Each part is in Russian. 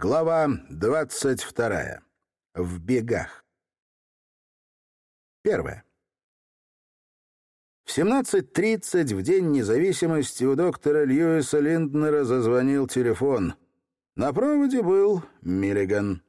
Глава 22. В бегах. Первое. В 17.30 в День независимости у доктора Льюиса Линднера зазвонил телефон. На проводе был Миллиган.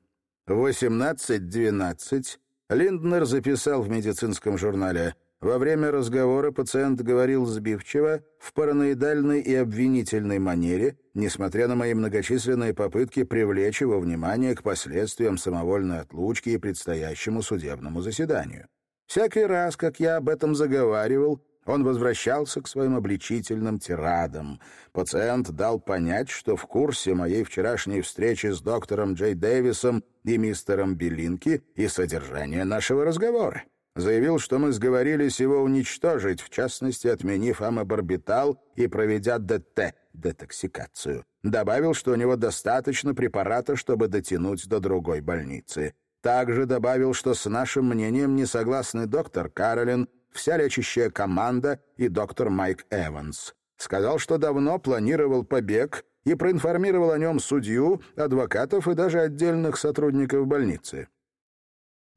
В 18.12 Линднер записал в медицинском журнале во время разговора пациент говорил сбивчиво, в параноидальной и обвинительной манере, несмотря на мои многочисленные попытки привлечь его внимание к последствиям самовольной отлучки и предстоящему судебному заседанию. Всякий раз, как я об этом заговаривал, он возвращался к своим обличительным тирадам. Пациент дал понять, что в курсе моей вчерашней встречи с доктором Джей Дэвисом и мистером Белинки и содержания нашего разговора. Заявил, что мы сговорились его уничтожить, в частности, отменив амобарбитал и проведя ДТ, детоксикацию. Добавил, что у него достаточно препарата, чтобы дотянуть до другой больницы. Также добавил, что с нашим мнением не согласны доктор Каролин, вся лечащая команда и доктор Майк Эванс. Сказал, что давно планировал побег и проинформировал о нем судью, адвокатов и даже отдельных сотрудников больницы.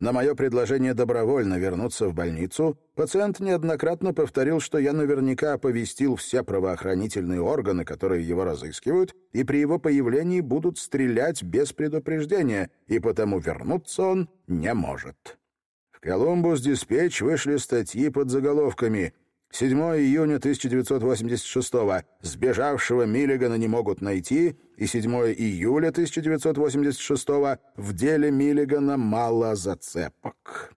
На мое предложение добровольно вернуться в больницу пациент неоднократно повторил, что я наверняка оповестил все правоохранительные органы, которые его разыскивают, и при его появлении будут стрелять без предупреждения, и потому вернуться он не может. В «Колумбус-диспетч» вышли статьи под заголовками 7 июня 1986 -го. Сбежавшего Миллигана не могут найти, и 7 июля 1986 -го. В деле Миллигана мало зацепок.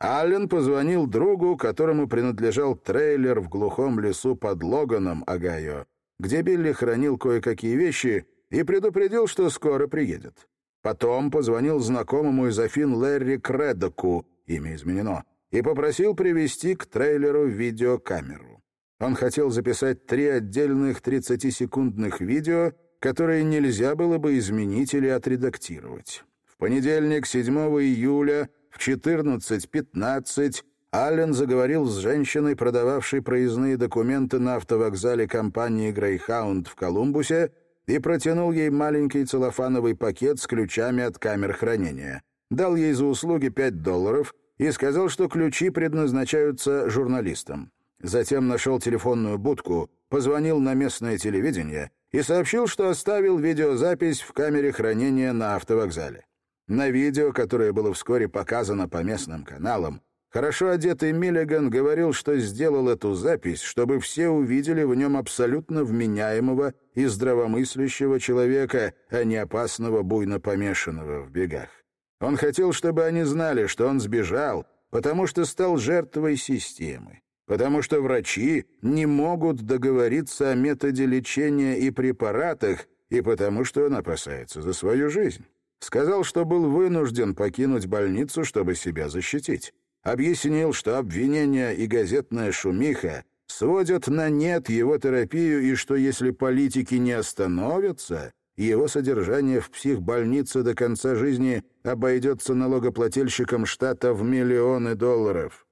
Аллен позвонил другу, которому принадлежал трейлер в глухом лесу под Логаном, Огайо, где Билли хранил кое-какие вещи и предупредил, что скоро приедет. Потом позвонил знакомому из Афин Лерри Кредоку, имя изменено, и попросил привести к трейлеру видеокамеру. Он хотел записать три отдельных 30-секундных видео, которые нельзя было бы изменить или отредактировать. В понедельник, 7 июля, в 14.15 Аллен заговорил с женщиной, продававшей проездные документы на автовокзале компании «Грейхаунд» в Колумбусе, и протянул ей маленький целлофановый пакет с ключами от камер хранения. Дал ей за услуги 5 долларов — и сказал, что ключи предназначаются журналистам. Затем нашел телефонную будку, позвонил на местное телевидение и сообщил, что оставил видеозапись в камере хранения на автовокзале. На видео, которое было вскоре показано по местным каналам, хорошо одетый Миллиган говорил, что сделал эту запись, чтобы все увидели в нем абсолютно вменяемого и здравомыслящего человека, а не опасного буйно помешанного в бегах. Он хотел, чтобы они знали, что он сбежал, потому что стал жертвой системы, потому что врачи не могут договориться о методе лечения и препаратах, и потому что он опасается за свою жизнь. Сказал, что был вынужден покинуть больницу, чтобы себя защитить. Объяснил, что обвинения и газетная шумиха сводят на нет его терапию и что если политики не остановятся, его содержание в психбольнице до конца жизни обойдется налогоплательщикам штата в миллионы долларов.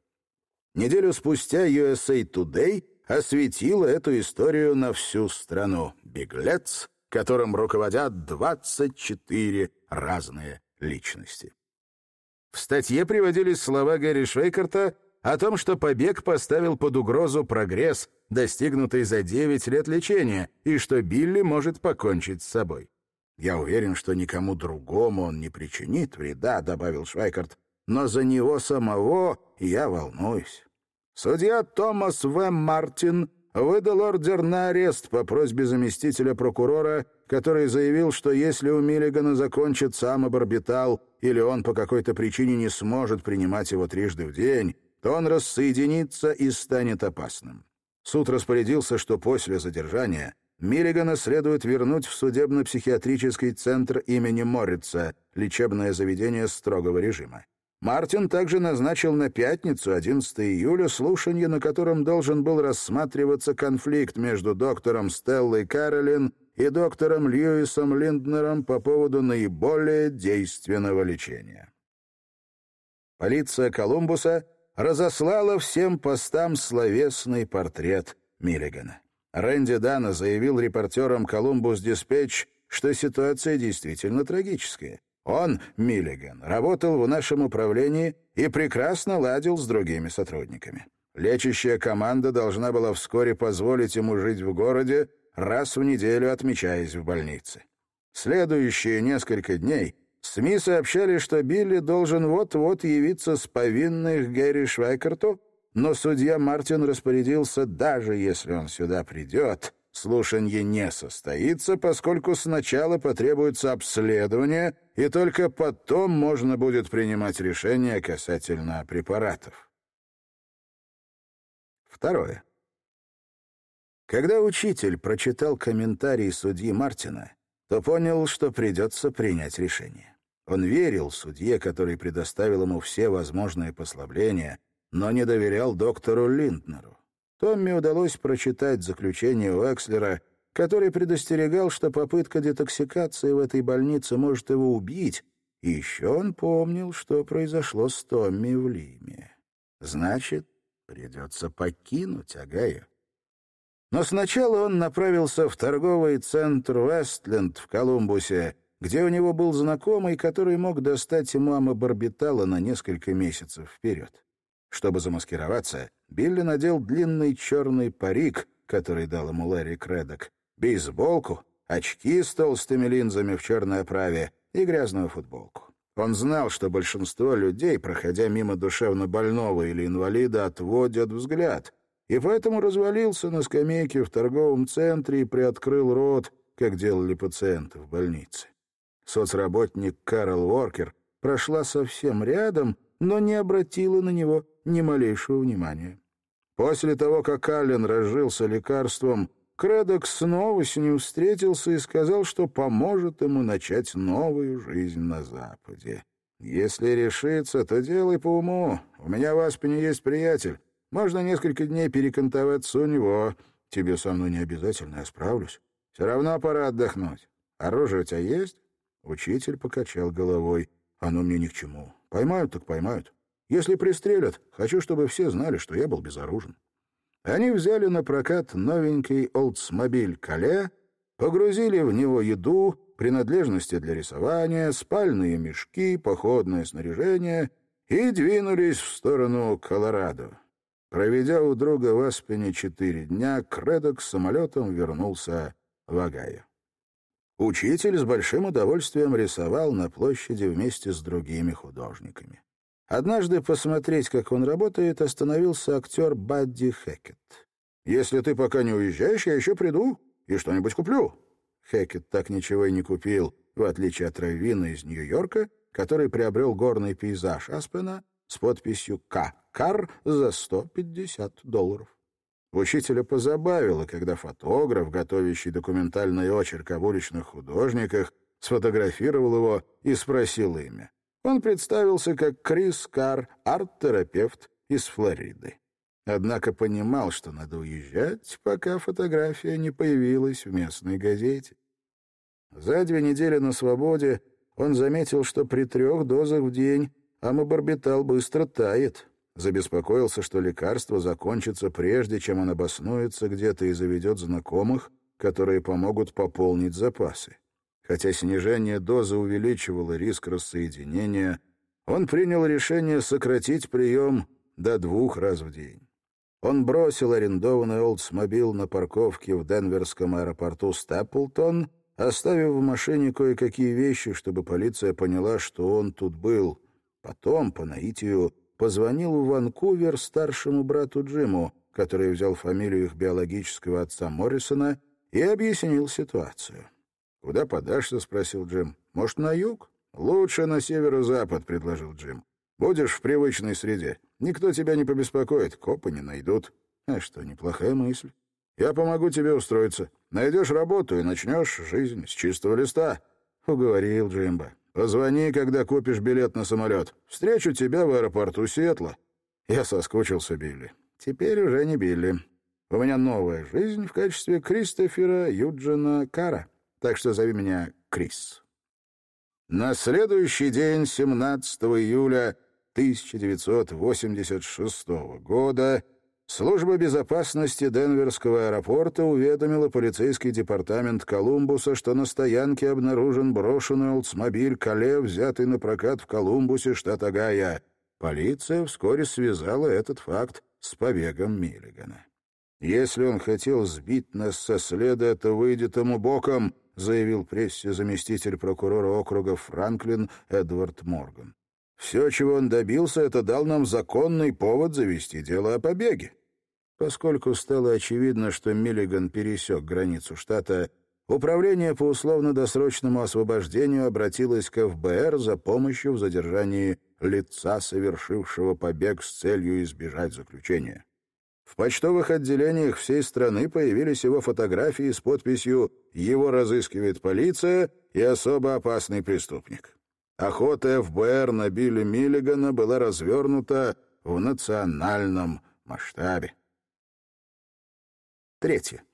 Неделю спустя USA Today осветила эту историю на всю страну. Беглец, которым руководят 24 разные личности. В статье приводились слова Гэри Швейкарта о том, что побег поставил под угрозу прогресс, достигнутый за 9 лет лечения, и что Билли может покончить с собой. «Я уверен, что никому другому он не причинит вреда», — добавил Швайкарт, «но за него самого я волнуюсь». Судья Томас В. Мартин выдал ордер на арест по просьбе заместителя прокурора, который заявил, что если у Миллигана закончится амобарбитал или он по какой-то причине не сможет принимать его трижды в день, он рассоединится и станет опасным. Суд распорядился, что после задержания Миллигана следует вернуть в судебно-психиатрический центр имени Морица, лечебное заведение строгого режима. Мартин также назначил на пятницу, 11 июля, слушание, на котором должен был рассматриваться конфликт между доктором Стеллой Каролин и доктором Льюисом Линднером по поводу наиболее действенного лечения. Полиция Колумбуса разослала всем постам словесный портрет Миллигана. Рэнди Дана заявил репортерам «Колумбус Диспетч», что ситуация действительно трагическая. Он, Миллиган, работал в нашем управлении и прекрасно ладил с другими сотрудниками. Лечащая команда должна была вскоре позволить ему жить в городе, раз в неделю отмечаясь в больнице. Следующие несколько дней СМИ сообщали, что Билли должен вот-вот явиться с повинной к Гэри Швайкерту, но судья Мартин распорядился, даже если он сюда придет, слушанье не состоится, поскольку сначала потребуется обследование, и только потом можно будет принимать решение касательно препаратов. Второе. Когда учитель прочитал комментарий судьи Мартина, то понял, что придется принять решение. Он верил судье, который предоставил ему все возможные послабления, но не доверял доктору Линднеру. Томми удалось прочитать заключение Уэкслера, который предостерегал, что попытка детоксикации в этой больнице может его убить, и еще он помнил, что произошло с Томми в Лиме. Значит, придется покинуть Агаю. Но сначала он направился в торговый центр Вестленд в Колумбусе, где у него был знакомый, который мог достать ему амобарбитала на несколько месяцев вперед. Чтобы замаскироваться, Билли надел длинный черный парик, который дал ему Ларри Кредок, бейсболку, очки с толстыми линзами в черной оправе и грязную футболку. Он знал, что большинство людей, проходя мимо душевно больного или инвалида, отводят взгляд, и поэтому развалился на скамейке в торговом центре и приоткрыл рот, как делали пациенты в больнице. Соцработник Карл Уоркер прошла совсем рядом, но не обратила на него ни малейшего внимания. После того, как Аллен разжился лекарством, Кредок снова с ним встретился и сказал, что поможет ему начать новую жизнь на Западе. «Если решиться, то делай по уму. У меня в Аспене есть приятель. Можно несколько дней перекантоваться у него. Тебе со мной не обязательно, я справлюсь. Все равно пора отдохнуть. Оружие у тебя есть?» Учитель покачал головой. «Оно мне ни к чему. Поймают, так поймают. Если пристрелят, хочу, чтобы все знали, что я был безоружен». Они взяли на прокат новенький Oldsmobile Кале, погрузили в него еду, принадлежности для рисования, спальные мешки, походное снаряжение и двинулись в сторону Колорадо. Проведя у друга в Аспене четыре дня, Кредок самолетом вернулся в Огайо. Учитель с большим удовольствием рисовал на площади вместе с другими художниками. Однажды посмотреть, как он работает, остановился актер Бадди Хэкет. «Если ты пока не уезжаешь, я еще приду и что-нибудь куплю». Хэкет так ничего и не купил, в отличие от Равина из Нью-Йорка, который приобрел горный пейзаж Аспена с подписью «К. Кар» за 150 долларов. Учителя позабавило, когда фотограф, готовящий документальный очерк об уличных художниках, сфотографировал его и спросил имя. Он представился как Крис Карр, арт-терапевт из Флориды. Однако понимал, что надо уезжать, пока фотография не появилась в местной газете. За две недели на свободе он заметил, что при трех дозах в день амобарбитал быстро тает. Забеспокоился, что лекарство закончится прежде, чем он обоснуется где-то и заведет знакомых, которые помогут пополнить запасы. Хотя снижение дозы увеличивало риск рассоединения, он принял решение сократить прием до двух раз в день. Он бросил арендованный Олдсмобил на парковке в Денверском аэропорту Стаплтон, оставив в машине кое-какие вещи, чтобы полиция поняла, что он тут был. Потом, по наитию, позвонил в Ванкувер старшему брату Джиму, который взял фамилию их биологического отца Моррисона, и объяснил ситуацию. «Куда подашься?» — спросил Джим. «Может, на юг?» «Лучше на северо-запад», — предложил Джим. «Будешь в привычной среде. Никто тебя не побеспокоит, копы не найдут». «А что, неплохая мысль. Я помогу тебе устроиться. Найдешь работу и начнешь жизнь с чистого листа». Уговорил Джимба. «Позвони, когда купишь билет на самолет. Встречу тебя в аэропорту Сиэтла». Я соскучился, Билли. Теперь уже не Билли. У меня новая жизнь в качестве Кристофера Юджина Кара так что зови меня Крис. На следующий день, 17 июля 1986 года, Служба безопасности Денверского аэропорта уведомила полицейский департамент Колумбуса, что на стоянке обнаружен брошенный Олдсмобиль Кале, взятый на прокат в Колумбусе, штат Огайо. Полиция вскоре связала этот факт с побегом Миллигана. «Если он хотел сбить нас со следа, это выйдет ему боком», заявил прессе заместитель прокурора округа Франклин Эдвард Морган. «Все, чего он добился, это дал нам законный повод завести дело о побеге. Поскольку стало очевидно, что Миллиган пересек границу штата, Управление по условно-досрочному освобождению обратилось к ФБР за помощью в задержании лица, совершившего побег с целью избежать заключения. В почтовых отделениях всей страны появились его фотографии с подписью «Его разыскивает полиция» и «Особо опасный преступник». Охота ФБР на Билли Миллигана была развернута в национальном масштабе. Третье.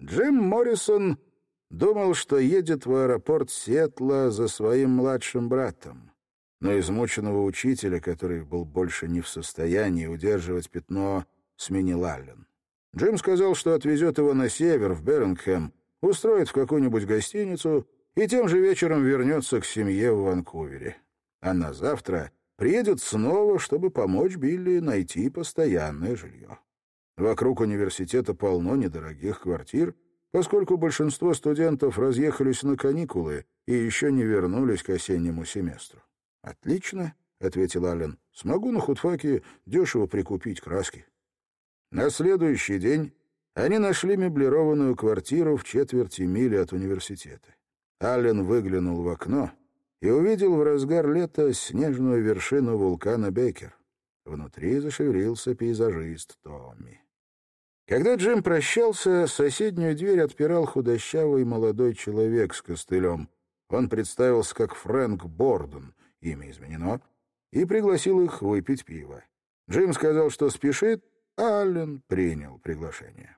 Джим Моррисон думал, что едет в аэропорт Сиэтла за своим младшим братом. Но измученного учителя, который был больше не в состоянии удерживать пятно, сменил Аллен. Джим сказал, что отвезет его на север, в Берингхэм, устроит в какую-нибудь гостиницу и тем же вечером вернется к семье в Ванкувере. А на завтра приедет снова, чтобы помочь Билли найти постоянное жилье. Вокруг университета полно недорогих квартир, поскольку большинство студентов разъехались на каникулы и еще не вернулись к осеннему семестру. «Отлично», — ответил Аллен. «Смогу на худфаке дешево прикупить краски». На следующий день они нашли меблированную квартиру в четверти мили от университета. Аллен выглянул в окно и увидел в разгар лета снежную вершину вулкана Бекер. Внутри зашевелился пейзажист Томми. Когда Джим прощался, соседнюю дверь отпирал худощавый молодой человек с костылем. Он представился как Фрэнк Борден, имя изменено, и пригласил их выпить пиво. Джим сказал, что спешит, а Аллен принял приглашение.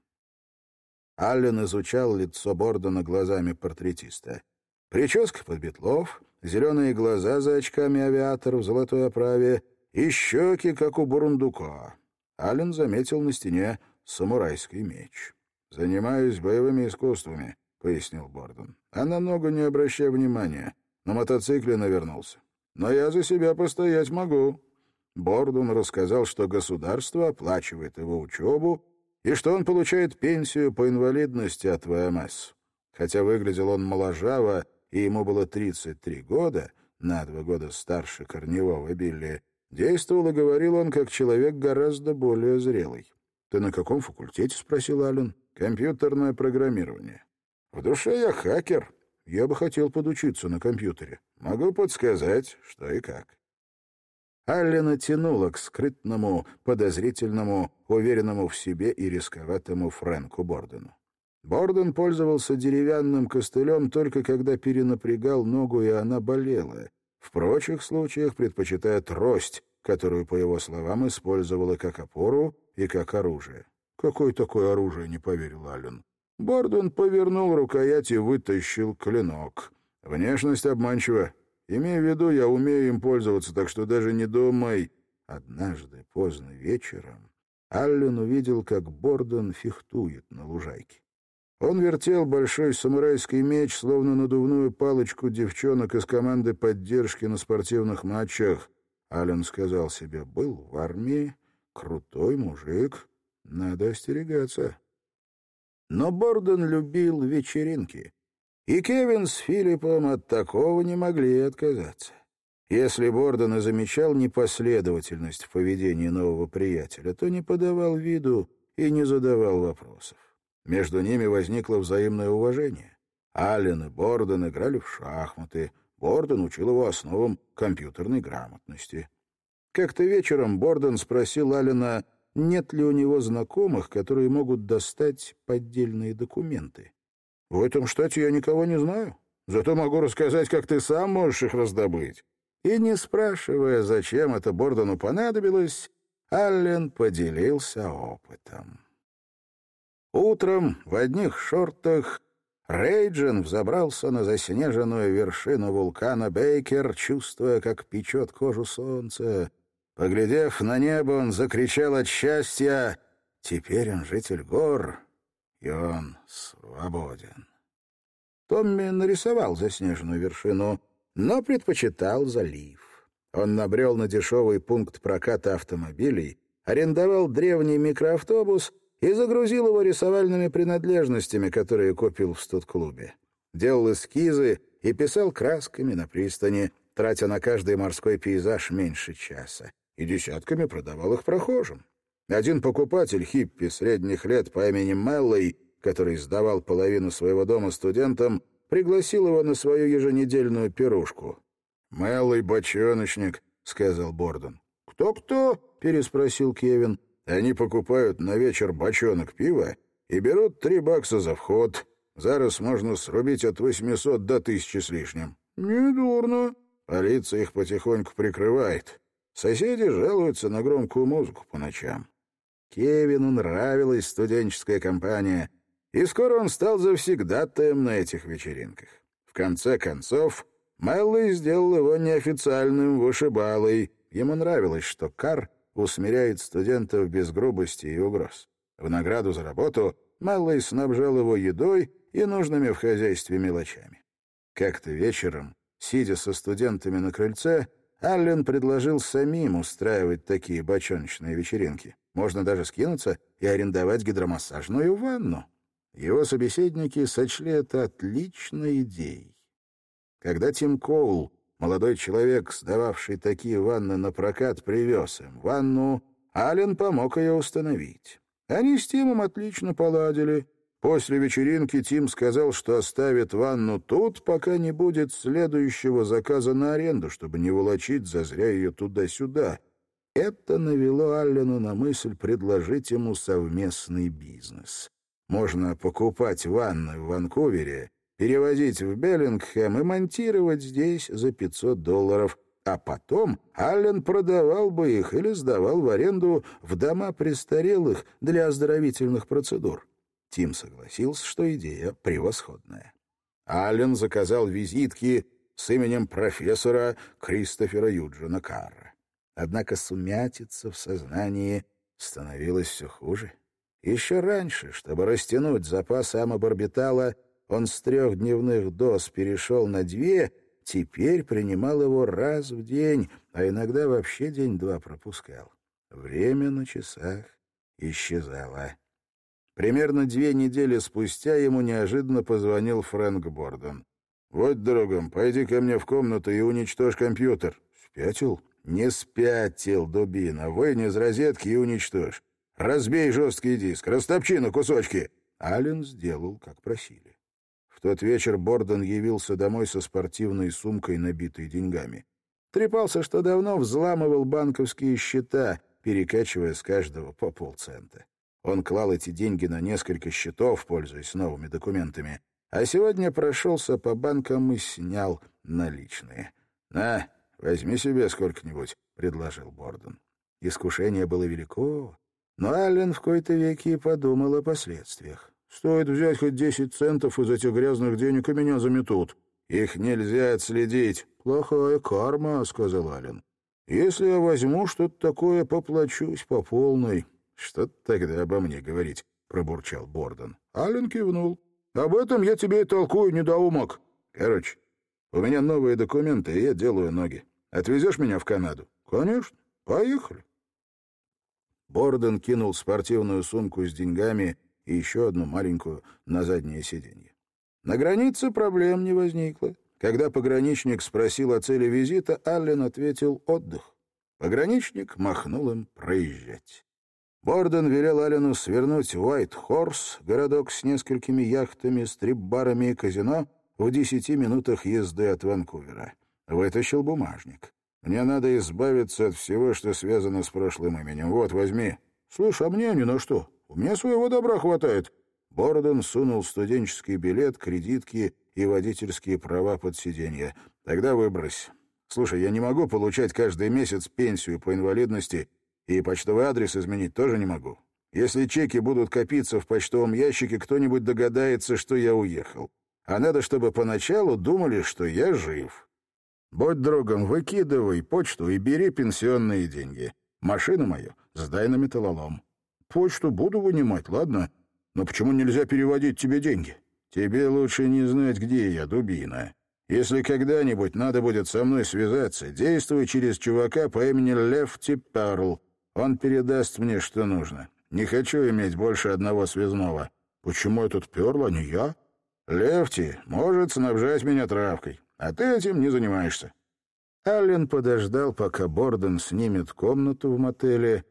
Аллен изучал лицо Бордена глазами портретиста. Прическа под бетлов, зеленые глаза за очками авиатор в золотой оправе и щеки, как у бурундука. Аллен заметил на стене самурайский меч. «Занимаюсь боевыми искусствами», — пояснил Бордон. «А на ногу не обращай внимания. На мотоцикле навернулся. Но я за себя постоять могу». Бордон рассказал, что государство оплачивает его учебу и что он получает пенсию по инвалидности от ВМС. Хотя выглядел он моложаво, и ему было 33 года, на два года старше корневого Билли, действовал и говорил он как человек гораздо более зрелый. «Ты на каком факультете?» — спросил Аллен. «Компьютерное программирование». «В душе я хакер. Я бы хотел подучиться на компьютере. Могу подсказать, что и как». Аллена тянула к скрытному, подозрительному, уверенному в себе и рисковатому Фрэнку Бордену. Борден пользовался деревянным костылем только когда перенапрягал ногу, и она болела. В прочих случаях предпочитая трость, которую, по его словам, использовала как опору и как оружие. «Какое такое оружие?» — не поверил Аллен. Бордон повернул рукоять и вытащил клинок. «Внешность обманчива. Имею в виду, я умею им пользоваться, так что даже не думай». Однажды поздно вечером Аллен увидел, как Бордон фехтует на лужайке. Он вертел большой самурайский меч, словно надувную палочку девчонок из команды поддержки на спортивных матчах. Ален сказал себе, был в армии, крутой мужик, надо остерегаться. Но Борден любил вечеринки, и Кевин с Филиппом от такого не могли отказаться. Если Борден и замечал непоследовательность в поведении нового приятеля, то не подавал виду и не задавал вопросов. Между ними возникло взаимное уважение. Аллен и Борден играли в шахматы, Борден учил его основам компьютерной грамотности. Как-то вечером Борден спросил Алина, нет ли у него знакомых, которые могут достать поддельные документы. «В этом штате я никого не знаю. Зато могу рассказать, как ты сам можешь их раздобыть». И не спрашивая, зачем это Бордону понадобилось, Аллен поделился опытом. Утром в одних шортах Рейджин взобрался на заснеженную вершину вулкана Бейкер, чувствуя, как печет кожу солнце. Поглядев на небо, он закричал от счастья. Теперь он житель гор, и он свободен. Томми нарисовал заснеженную вершину, но предпочитал залив. Он набрел на дешевый пункт проката автомобилей, арендовал древний микроавтобус и загрузил его рисовальными принадлежностями, которые купил в студ-клубе. Делал эскизы и писал красками на пристани, тратя на каждый морской пейзаж меньше часа, и десятками продавал их прохожим. Один покупатель, хиппи средних лет по имени Меллой, который сдавал половину своего дома студентам, пригласил его на свою еженедельную пирушку. «Малый бочоночник», — сказал Бордон. «Кто-кто?» — переспросил Кевин. «Они покупают на вечер бочонок пива и берут три бакса за вход. Зараз можно срубить от восьмисот до тысячи с лишним». «Недурно». Полиция их потихоньку прикрывает. Соседи жалуются на громкую музыку по ночам. Кевину нравилась студенческая компания, и скоро он стал завсегдатаем на этих вечеринках. В конце концов, Мэллой сделал его неофициальным вышибалой. Ему нравилось, что Кар усмиряет студентов без грубости и угроз. В награду за работу Мэллой снабжал его едой и нужными в хозяйстве мелочами. Как-то вечером, сидя со студентами на крыльце, Аллен предложил самим устраивать такие бочоночные вечеринки. Можно даже скинуться и арендовать гидромассажную ванну. Его собеседники сочли это отличной идеей. Когда Тим Коул, молодой человек, сдававший такие ванны на прокат, привез им ванну, Ален помог ее установить. Они с Тимом отлично поладили. После вечеринки Тим сказал, что оставит ванну тут, пока не будет следующего заказа на аренду, чтобы не волочить зазря ее туда-сюда. Это навело Аллену на мысль предложить ему совместный бизнес. Можно покупать ванны в Ванкувере, перевозить в Беллингхэм и монтировать здесь за 500 долларов, а потом Аллен продавал бы их или сдавал в аренду в дома престарелых для оздоровительных процедур. Тим согласился, что идея превосходная. Аллен заказал визитки с именем профессора Кристофера Юджина Карра. Однако сумятица в сознании становилась все хуже. Еще раньше, чтобы растянуть запас амобарбитала, он с трехдневных доз перешел на две, теперь принимал его раз в день, а иногда вообще день-два пропускал. Время на часах исчезало. Примерно две недели спустя ему неожиданно позвонил Фрэнк Бордон. «Вот, другом, пойди ко мне в комнату и уничтожь компьютер». «Спятил?» «Не спятил, дубина. Вынь из розетки и уничтожь. Разбей жесткий диск, растопчи на кусочки. Аллен сделал, как просили. В тот вечер Бордон явился домой со спортивной сумкой, набитой деньгами. Трепался, что давно взламывал банковские счета, перекачивая с каждого по полцента. Он клал эти деньги на несколько счетов, пользуясь новыми документами, а сегодня прошелся по банкам и снял наличные. «На, возьми себе сколько-нибудь», — предложил Бордон. Искушение было велико, но Аллен в кои-то веки и подумал о последствиях. «Стоит взять хоть десять центов из этих грязных денег, и меня заметут. Их нельзя отследить». «Плохая карма», — сказал Аллен. «Если я возьму что-то такое, поплачусь по полной». «Что тогда обо мне говорить?» — пробурчал Бордон. Аллен кивнул. «Об этом я тебе и толкую, недоумок. Короче, у меня новые документы, и я делаю ноги. Отвезешь меня в Канаду?» «Конечно. Поехали». Борден кинул спортивную сумку с деньгами и еще одну маленькую на заднее сиденье. На границе проблем не возникло. Когда пограничник спросил о цели визита, Аллен ответил «отдых». Пограничник махнул им проезжать. Борден велел Аллену свернуть в Уайт-Хорс, городок с несколькими яхтами, стрип-барами и казино, в десяти минутах езды от Ванкувера. Вытащил бумажник. Мне надо избавиться от всего, что связано с прошлым именем. Вот, возьми. Слышь, а мне ни на что. У меня своего добра хватает. Борден сунул студенческий билет, кредитки и водительские права под сиденье. Тогда выбрось. Слушай, я не могу получать каждый месяц пенсию по инвалидности, и почтовый адрес изменить тоже не могу. Если чеки будут копиться в почтовом ящике, кто-нибудь догадается, что я уехал. А надо, чтобы поначалу думали, что я жив. Будь другом, выкидывай почту и бери пенсионные деньги. Машину мою сдай на металлолом. Почту буду вынимать, ладно? Но почему нельзя переводить тебе деньги? Тебе лучше не знать, где я, дубина. Если когда-нибудь надо будет со мной связаться, действуй через чувака по имени Лефти Перл. Он передаст мне, что нужно. Не хочу иметь больше одного связного. Почему этот Перл, а не я? Лефти может снабжать меня травкой, а ты этим не занимаешься. Аллен подождал, пока Борден снимет комнату в мотеле,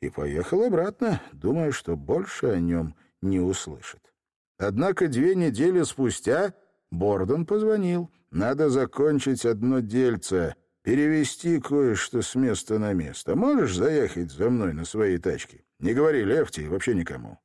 и поехал обратно, думая, что больше о нем не услышит. Однако две недели спустя Борден позвонил. Надо закончить одно дельце, перевести кое-что с места на место. Можешь заехать за мной на своей тачке? Не говори Лефти и вообще никому.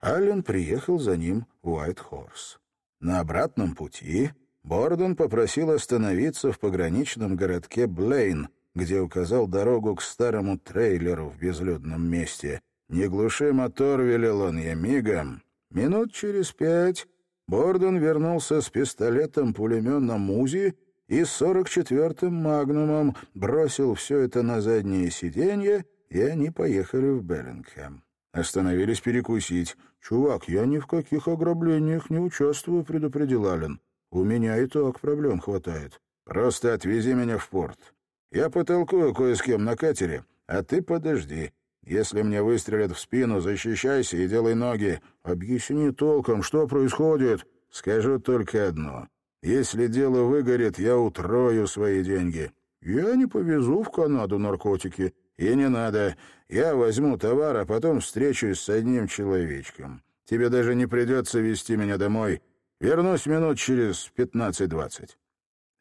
Аллен приехал за ним в Уайт-Хорс. На обратном пути Борден попросил остановиться в пограничном городке Блейн, где указал дорогу к старому трейлеру в безлюдном месте. «Не глуши мотор», — велел он я мигом. Минут через пять Борден вернулся с пистолетом-пулеметом УЗИ и с 44-м «Магнумом», бросил все это на заднее сиденье, и они поехали в Беллингхэм. Остановились перекусить. «Чувак, я ни в каких ограблениях не участвую», — предупредил Аллен. «У меня и так проблем хватает. Просто отвези меня в порт. Я потолкую кое с кем на катере, а ты подожди. Если мне выстрелят в спину, защищайся и делай ноги. Объясни толком, что происходит. Скажу только одно. Если дело выгорит, я утрою свои деньги. Я не повезу в Канаду наркотики. И не надо. Я возьму товар, а потом встречусь с одним человечком. Тебе даже не придется вести меня домой. Вернусь минут через пятнадцать-двадцать».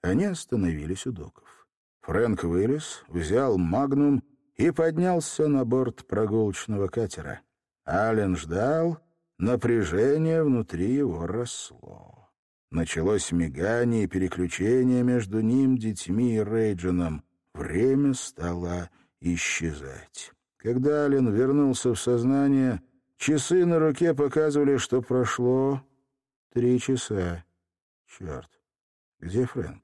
Они остановились у доков. Фрэнк вылез, взял магнум и поднялся на борт прогулочного катера. Ален ждал, напряжение внутри его росло. Началось мигание и переключение между ним, детьми и Рейджином. Время стало исчезать. Когда Ален вернулся в сознание, часы на руке показывали, что прошло три часа. Черт, где Фрэнк?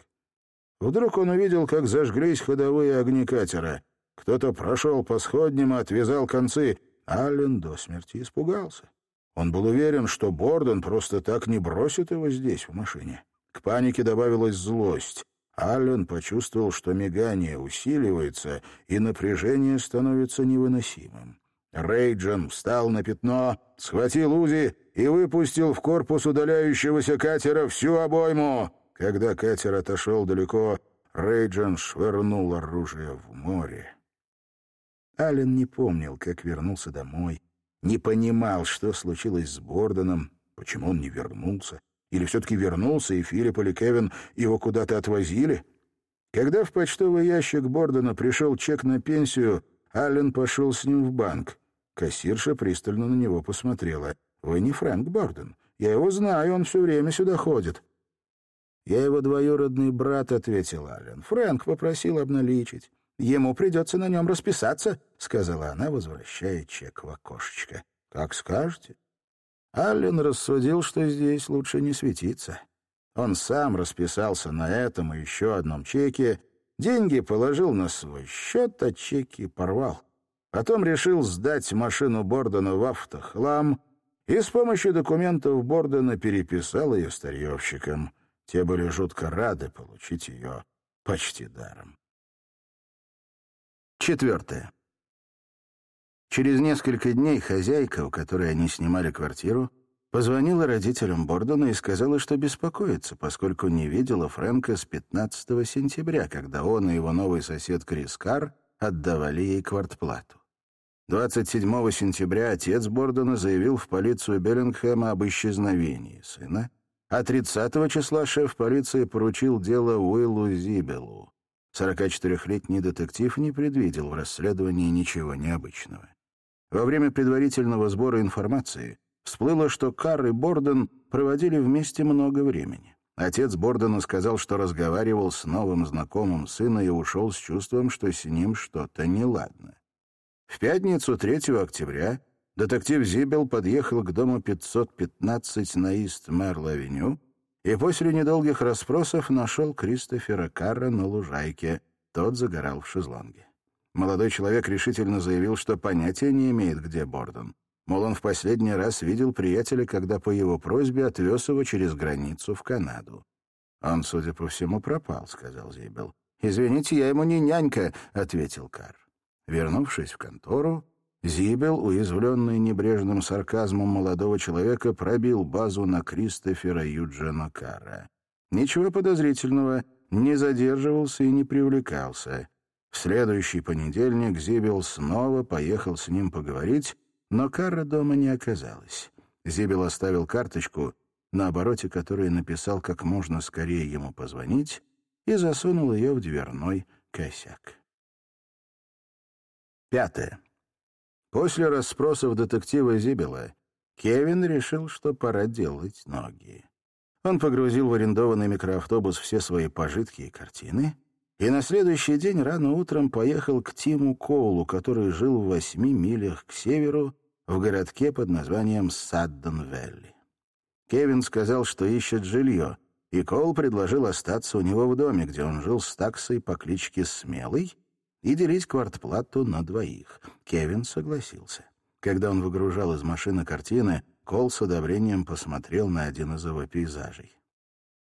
Вдруг он увидел, как зажглись ходовые огни катера — кто-то прошел по сходням и отвязал концы. Аллен до смерти испугался. Он был уверен, что Борден просто так не бросит его здесь, в машине. К панике добавилась злость. Аллен почувствовал, что мигание усиливается, и напряжение становится невыносимым. Рейджен встал на пятно, схватил Узи и выпустил в корпус удаляющегося катера всю обойму. Когда катер отошел далеко, Рейджен швырнул оружие в море. Ален не помнил, как вернулся домой, не понимал, что случилось с Бордоном, почему он не вернулся. Или все-таки вернулся, и Филипп или Кевин его куда-то отвозили? Когда в почтовый ящик Бордона пришел чек на пенсию, Аллен пошел с ним в банк. Кассирша пристально на него посмотрела. «Вы не Фрэнк Борден. Я его знаю, он все время сюда ходит». «Я его двоюродный брат», — ответил Аллен. «Фрэнк попросил обналичить. Ему придется на нем расписаться», — сказала она, возвращая чек в окошечко. «Как скажете». Аллен рассудил, что здесь лучше не светиться. Он сам расписался на этом и еще одном чеке, деньги положил на свой счет, а чеки порвал. Потом решил сдать машину Бордона в автохлам и с помощью документов Бордона переписал ее старьевщикам. Те были жутко рады получить ее почти даром. Четвертое. Через несколько дней хозяйка, у которой они снимали квартиру, позвонила родителям Бордона и сказала, что беспокоится, поскольку не видела Фрэнка с 15 сентября, когда он и его новый сосед Крис Карр отдавали ей квартплату. 27 сентября отец Бордона заявил в полицию Беллингхэма об исчезновении сына, а 30 числа шеф полиции поручил дело Уиллу Зибелу. 44-летний детектив не предвидел в расследовании ничего необычного. Во время предварительного сбора информации всплыло, что Карр и Борден проводили вместе много времени. Отец Бордена сказал, что разговаривал с новым знакомым сына и ушел с чувством, что с ним что-то неладно. В пятницу 3 октября детектив Зибел подъехал к дому 515 на Ист-Мерл-авеню и после недолгих расспросов нашел Кристофера Карра на лужайке. Тот загорал в шезлонге. Молодой человек решительно заявил, что понятия не имеет, где Бордон. Мол, он в последний раз видел приятеля, когда по его просьбе отвез его через границу в Канаду. «Он, судя по всему, пропал», — сказал Зибел. «Извините, я ему не нянька», — ответил Кар. Вернувшись в контору, Зибел, уязвленный небрежным сарказмом молодого человека, пробил базу на Кристофера Юджина Карра. Ничего подозрительного, не задерживался и не привлекался. В следующий понедельник Зибел снова поехал с ним поговорить, но Карра дома не оказалось. Зибел оставил карточку, на обороте которой написал как можно скорее ему позвонить, и засунул ее в дверной косяк. Пятое. После расспросов детектива Зибела Кевин решил, что пора делать ноги. Он погрузил в арендованный микроавтобус все свои пожитки и картины и на следующий день рано утром поехал к Тиму Коулу, который жил в восьми милях к северу в городке под названием Садден-Велли. Кевин сказал, что ищет жилье, и Коул предложил остаться у него в доме, где он жил с таксой по кличке Смелый, и делить квартплату на двоих. Кевин согласился. Когда он выгружал из машины картины, Кол с одобрением посмотрел на один из его пейзажей.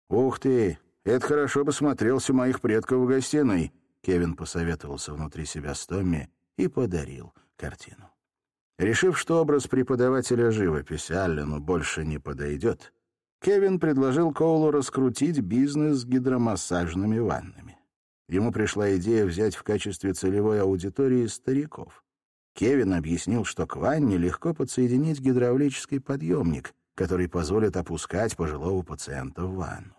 «Ух ты! Это хорошо бы смотрелся моих предков в гостиной!» Кевин посоветовался внутри себя с Томми и подарил картину. Решив, что образ преподавателя живописи Аллену больше не подойдет, Кевин предложил Коулу раскрутить бизнес с гидромассажными ваннами. Ему пришла идея взять в качестве целевой аудитории стариков. Кевин объяснил, что к ванне легко подсоединить гидравлический подъемник, который позволит опускать пожилого пациента в ванну.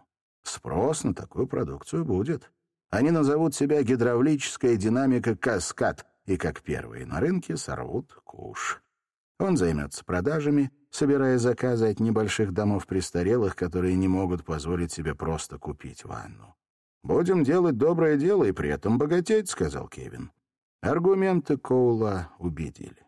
Спрос на такую продукцию будет. Они назовут себя гидравлическая динамика «Каскад», и как первые на рынке сорвут куш. Он займется продажами, собирая заказы от небольших домов престарелых, которые не могут позволить себе просто купить ванну. «Будем делать доброе дело и при этом богатеть», — сказал Кевин. Аргументы Коула убедили.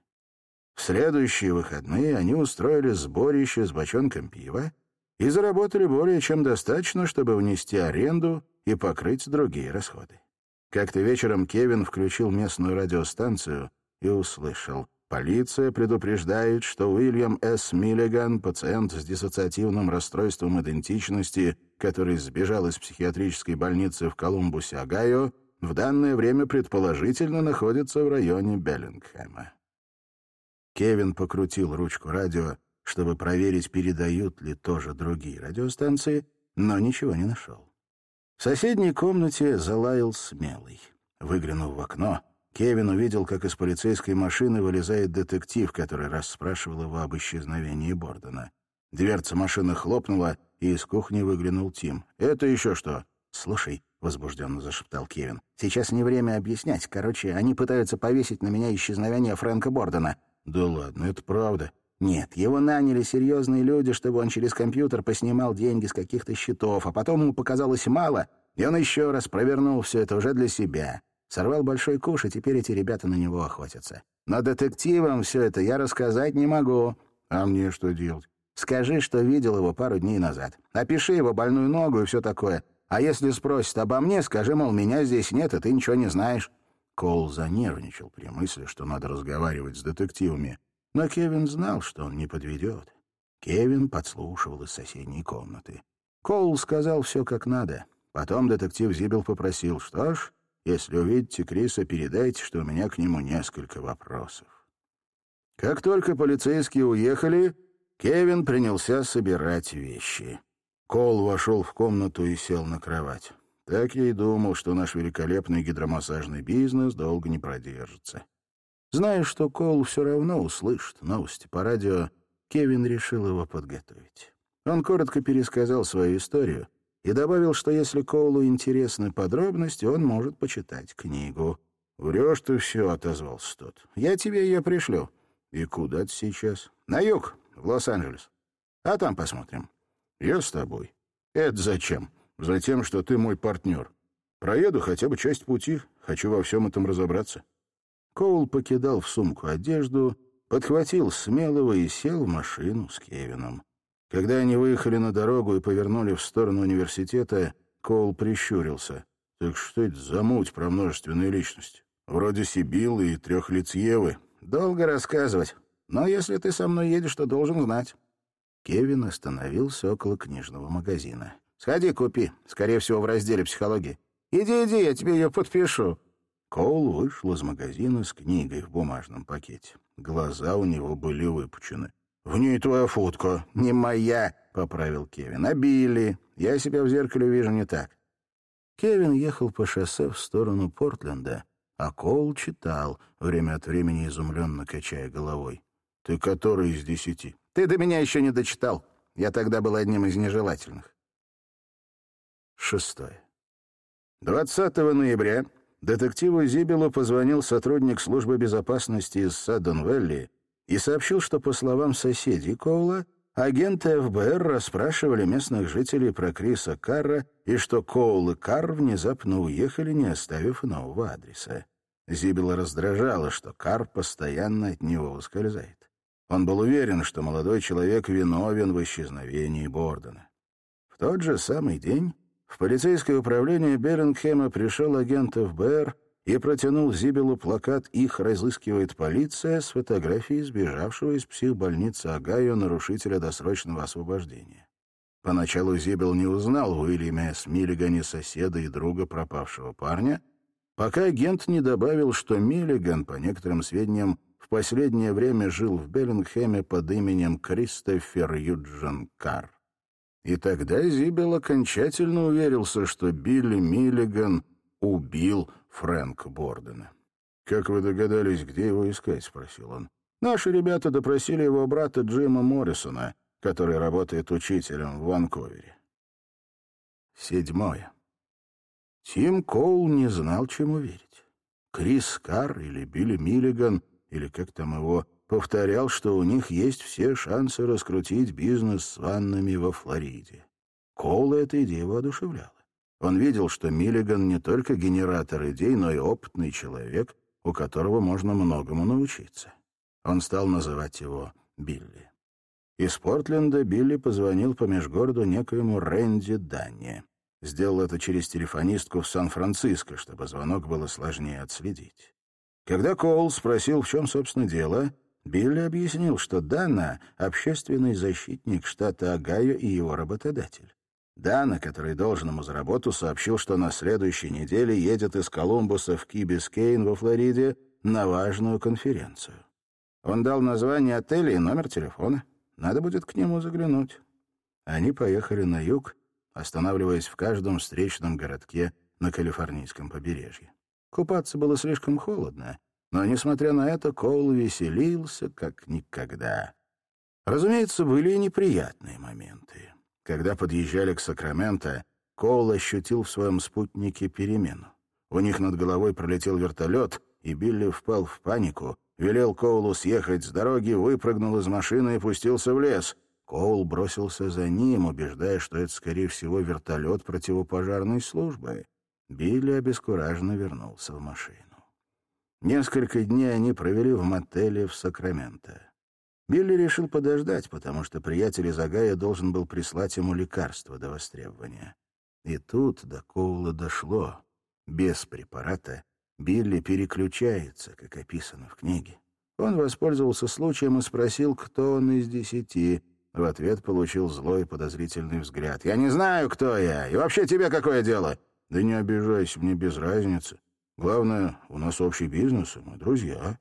В следующие выходные они устроили сборище с бочонком пива и заработали более чем достаточно, чтобы внести аренду и покрыть другие расходы. Как-то вечером Кевин включил местную радиостанцию и услышал. Полиция предупреждает, что Уильям С. Миллиган, пациент с диссоциативным расстройством идентичности, который сбежал из психиатрической больницы в Колумбусе, Огайо, в данное время предположительно находится в районе Беллингхэма. Кевин покрутил ручку радио, чтобы проверить, передают ли тоже другие радиостанции, но ничего не нашел. В соседней комнате залаял смелый. Выглянув в окно, Кевин увидел, как из полицейской машины вылезает детектив, который расспрашивал его об исчезновении Бордена. Дверца машины хлопнула, и из кухни выглянул Тим. «Это еще что?» «Слушай», — возбужденно зашептал Кевин, — «сейчас не время объяснять. Короче, они пытаются повесить на меня исчезновение Фрэнка Бордена». «Да ладно, это правда». Нет, его наняли серьезные люди, чтобы он через компьютер поснимал деньги с каких-то счетов, а потом ему показалось мало, и он еще раз провернул все это уже для себя. Сорвал большой куш, и теперь эти ребята на него охотятся. Но детективам все это я рассказать не могу. А мне что делать? Скажи, что видел его пару дней назад. Опиши его больную ногу и все такое. А если спросят обо мне, скажи, мол, меня здесь нет, и ты ничего не знаешь. Кол занервничал при мысли, что надо разговаривать с детективами. Но Кевин знал, что он не подведет. Кевин подслушивал из соседней комнаты. Коул сказал все как надо. Потом детектив Зибел попросил, что ж, если увидите Криса, передайте, что у меня к нему несколько вопросов. Как только полицейские уехали, Кевин принялся собирать вещи. Кол вошел в комнату и сел на кровать. Так я и думал, что наш великолепный гидромассажный бизнес долго не продержится. Зная, что Кол все равно услышит новости по радио, Кевин решил его подготовить. Он коротко пересказал свою историю и добавил, что если Коулу интересны подробности, он может почитать книгу. «Врешь ты все», — отозвался тот. «Я тебе ее пришлю». «И куда ты сейчас?» «На юг, в Лос-Анджелес. А там посмотрим». «Я с тобой». «Это зачем?» «Затем, что ты мой партнер. Проеду хотя бы часть пути. Хочу во всем этом разобраться». Коул покидал в сумку одежду, подхватил смелого и сел в машину с Кевином. Когда они выехали на дорогу и повернули в сторону университета, Коул прищурился. «Так что это за муть про множественные личности? Вроде Сибилы и трех лиц Евы. Долго рассказывать. Но если ты со мной едешь, то должен знать». Кевин остановился около книжного магазина. «Сходи, купи. Скорее всего, в разделе психологии. Иди, иди, я тебе ее подпишу». Коул вышел из магазина с книгой в бумажном пакете. Глаза у него были выпучены. «В ней твоя фотка». «Не моя», — поправил Кевин. «А Билли? Я себя в зеркале вижу не так». Кевин ехал по шоссе в сторону Портленда, а Коул читал, время от времени изумленно качая головой. «Ты который из десяти?» «Ты до меня еще не дочитал. Я тогда был одним из нежелательных». Шестое. 20 ноября детективу Зибелу позвонил сотрудник службы безопасности из Саддон-Вэлли и сообщил, что, по словам соседей Коула, агенты ФБР расспрашивали местных жителей про Криса Карра и что Коул и Карр внезапно уехали, не оставив нового адреса. Зибела раздражало, что Карр постоянно от него ускользает. Он был уверен, что молодой человек виновен в исчезновении Бордена. В тот же самый день в полицейское управление Беллингхэма пришел агент ФБР и протянул Зибелу плакат «Их разыскивает полиция» с фотографией сбежавшего из психбольницы Огайо нарушителя досрочного освобождения. Поначалу Зибел не узнал в Уильяме С. Миллигане соседа и друга пропавшего парня, пока агент не добавил, что Миллиган, по некоторым сведениям, в последнее время жил в Беллингхэме под именем Кристофер Юджин Карр. И тогда Зибел окончательно уверился, что Билли Миллиган убил Фрэнка Бордена. «Как вы догадались, где его искать?» — спросил он. «Наши ребята допросили его брата Джима Моррисона, который работает учителем в Ванкувере». Седьмое. Тим Коул не знал, чему верить. Крис Карр или Билли Миллиган, или как там его, повторял, что у них есть все шансы раскрутить бизнес с ваннами во Флориде. Коула эта идея воодушевляла. Он видел, что Миллиган не только генератор идей, но и опытный человек, у которого можно многому научиться. Он стал называть его Билли. Из Портленда Билли позвонил по межгороду некоему Рэнди Дане. Сделал это через телефонистку в Сан-Франциско, чтобы звонок было сложнее отследить. Когда Коул спросил, в чем, собственно, дело, Билли объяснил, что Дана — общественный защитник штата Огайо и его работодатель. Дана, который должен ему за работу, сообщил, что на следующей неделе едет из Колумбуса в Ки-Бискейн во Флориде на важную конференцию. Он дал название отеля и номер телефона. Надо будет к нему заглянуть. Они поехали на юг, останавливаясь в каждом встречном городке на калифорнийском побережье. Купаться было слишком холодно, но, несмотря на это, Коул веселился как никогда. Разумеется, были и неприятные моменты. Когда подъезжали к Сакраменто, Коул ощутил в своем спутнике перемену. У них над головой пролетел вертолет, и Билли впал в панику, велел Коулу съехать с дороги, выпрыгнул из машины и пустился в лес. Коул бросился за ним, убеждая, что это, скорее всего, вертолет противопожарной службы. Билли обескураженно вернулся в машину. Несколько дней они провели в мотеле в Сакраменто. Билли решил подождать, потому что приятель из Агая должен был прислать ему лекарство до востребования. И тут до Коула дошло. Без препарата Билли переключается, как описано в книге. Он воспользовался случаем и спросил, кто он из десяти. В ответ получил злой подозрительный взгляд. «Я не знаю, кто я, и вообще тебе какое дело?» «Да не обижайся, мне без разницы. Главное, у нас общий бизнес, и мы друзья.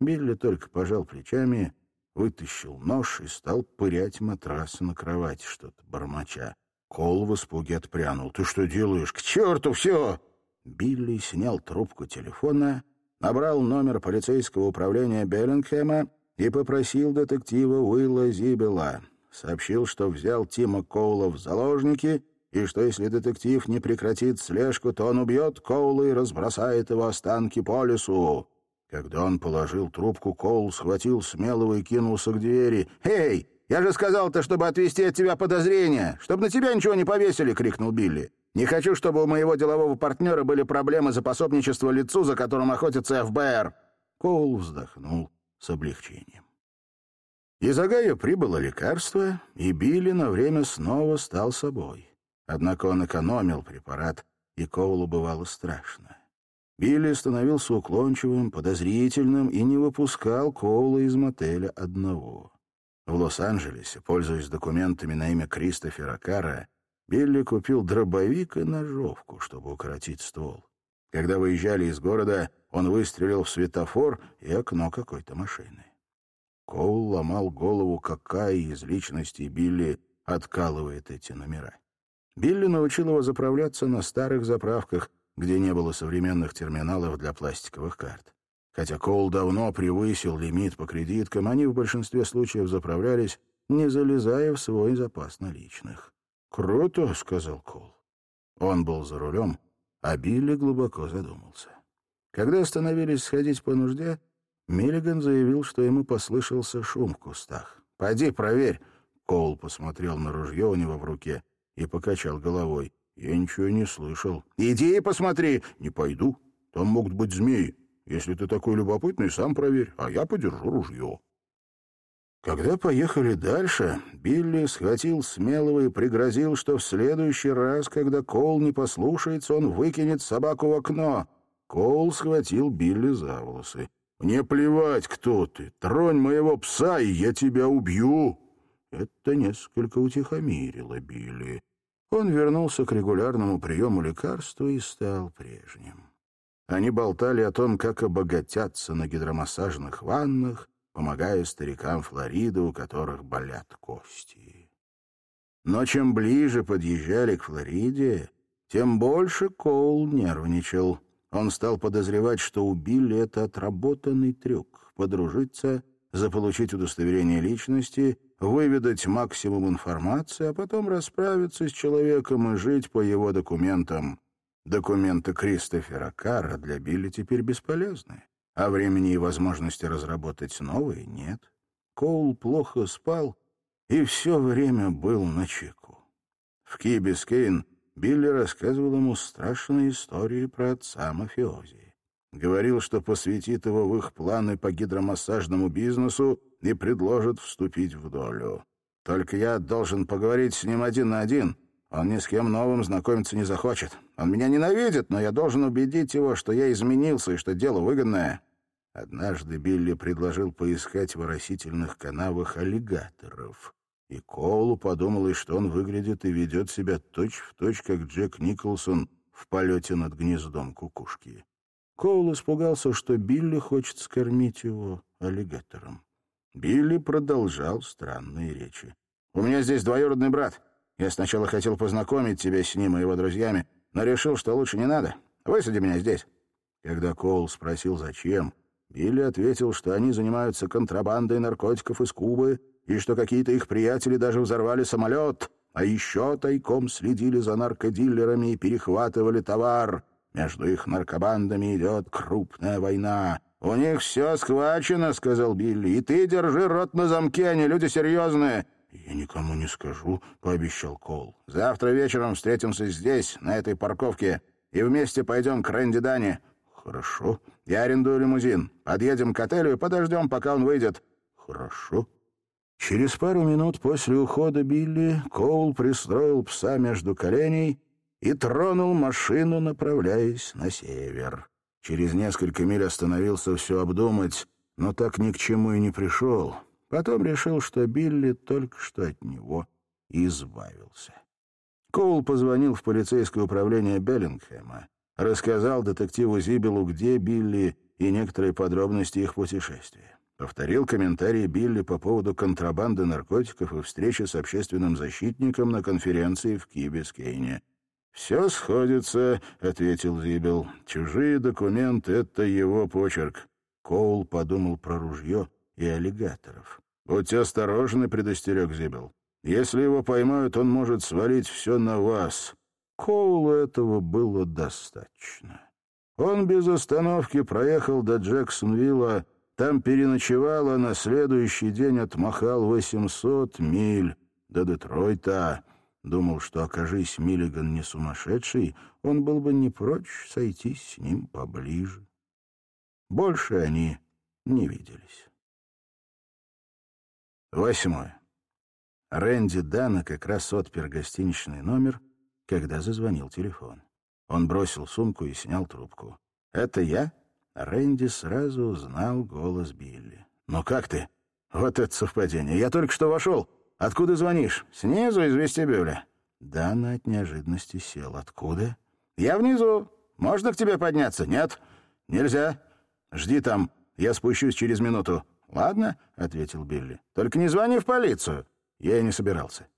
Билли только пожал плечами, вытащил нож и стал пырять матрас на кровати, что-то бормоча. Кол в испуге отпрянул. «Ты что делаешь? К черту все!» Билли снял трубку телефона, набрал номер полицейского управления Беллингхэма и попросил детектива Уилла Зибела. Сообщил, что взял Тима Коула в заложники — и что если детектив не прекратит слежку, то он убьет Коула и разбросает его останки по лесу. Когда он положил трубку, Коул схватил смелого и кинулся к двери. «Эй, я же сказал-то, чтобы отвести от тебя подозрения, чтобы на тебя ничего не повесили!» — крикнул Билли. «Не хочу, чтобы у моего делового партнера были проблемы за пособничество лицу, за которым охотится ФБР!» Коул вздохнул с облегчением. Из Огайо прибыло лекарство, и Билли на время снова стал собой. Однако он экономил препарат, и Коулу бывало страшно. Билли становился уклончивым, подозрительным и не выпускал Коула из мотеля одного. В Лос-Анджелесе, пользуясь документами на имя Кристофера Карра, Билли купил дробовик и ножовку, чтобы укоротить ствол. Когда выезжали из города, он выстрелил в светофор и окно какой-то машины. Коул ломал голову, какая из личностей Билли откалывает эти номера. Билли научил его заправляться на старых заправках, где не было современных терминалов для пластиковых карт. Хотя Коул давно превысил лимит по кредиткам, они в большинстве случаев заправлялись, не залезая в свой запас наличных. «Круто», — сказал Коул. Он был за рулем, а Билли глубоко задумался. Когда остановились сходить по нужде, Миллиган заявил, что ему послышался шум в кустах. «Пойди, проверь!» Коул посмотрел на ружье у него в руке и покачал головой. «Я ничего не слышал». «Иди и посмотри!» «Не пойду. Там могут быть змеи. Если ты такой любопытный, сам проверь, а я подержу ружье». Когда поехали дальше, Билли схватил смелого и пригрозил, что в следующий раз, когда Коул не послушается, он выкинет собаку в окно. Коул схватил Билли за волосы. «Мне плевать, кто ты. Тронь моего пса, и я тебя убью!» Это несколько утихомирило Билли. Он вернулся к регулярному приему лекарства и стал прежним. Они болтали о том, как обогатятся на гидромассажных ваннах, помогая старикам Флориды, у которых болят кости. Но чем ближе подъезжали к Флориде, тем больше Коул нервничал. Он стал подозревать, что убили это отработанный трюк — подружиться, заполучить удостоверение личности, выведать максимум информации, а потом расправиться с человеком и жить по его документам. Документы Кристофера Карра для Билли теперь бесполезны, а времени и возможности разработать новые нет. Коул плохо спал и все время был начеку. В Ки-Бискейн Билли рассказывал ему страшные истории про отца мафиози. Говорил, что посвятит его в их планы по гидромассажному бизнесу и предложит вступить в долю. Только я должен поговорить с ним один на один. Он ни с кем новым знакомиться не захочет. Он меня ненавидит, но я должен убедить его, что я изменился и что дело выгодное. Однажды Билли предложил поискать в оросительных канавах аллигаторов. И Коулу подумалось, что он выглядит и ведет себя точь-в-точь, точь, как Джек Николсон в полете над гнездом кукушки. Коул испугался, что Билли хочет скормить его аллигатором. Билли продолжал странные речи. «У меня здесь двоюродный брат. Я сначала хотел познакомить тебя с ним и его друзьями, но решил, что лучше не надо. Высади меня здесь». Когда Коул спросил, зачем, Билли ответил, что они занимаются контрабандой наркотиков из Кубы и что какие-то их приятели даже взорвали самолет, а еще тайком следили за наркодиллерами и перехватывали товар. Между их наркобандами идет крупная война. «У них все схвачено», — сказал Билли, — «и ты держи рот на замке, они люди серьезные». «Я никому не скажу», — пообещал Кол. «Завтра вечером встретимся здесь, на этой парковке, и вместе пойдем к Рэнди Дани». «Хорошо». «Я арендую лимузин. Подъедем к отелю и подождем, пока он выйдет». «Хорошо». Через пару минут после ухода Билли Коул пристроил пса между коленей и тронул машину, направляясь на север. Через несколько миль остановился все обдумать, но так ни к чему и не пришел. Потом решил, что Билли только что от него избавился. Коул позвонил в полицейское управление Беллингхэма, рассказал детективу Зибелу, где Билли и некоторые подробности их путешествия. Повторил комментарии Билли по поводу контрабанды наркотиков и встречи с общественным защитником на конференции в Кибискейне. «Все сходится», — ответил Зибел. «Чужие документы — это его почерк». Коул подумал про ружье и аллигаторов. «Будьте осторожны», — предостерег Зибел. «Если его поймают, он может свалить все на вас». Коулу этого было достаточно. Он без остановки проехал до Джексонвилла, там переночевал, а на следующий день отмахал 800 миль до Детройта. Думал, что, окажись Миллиган не сумасшедший, он был бы не прочь сойтись с ним поближе. Больше они не виделись. Восьмое. Рэнди Дана как раз отпер гостиничный номер, когда зазвонил телефон. Он бросил сумку и снял трубку. «Это я?» Рэнди сразу узнал голос Билли. «Ну как ты?» «Вот это совпадение. Я только что вошел. Откуда звонишь?» «Снизу, из вестибюля». Дана от неожиданности сел. «Откуда?» «Я внизу. Можно к тебе подняться?» «Нет, нельзя. Жди там. Я спущусь через минуту». «Ладно», — ответил Билли. «Только не звони в полицию». Я и не собирался.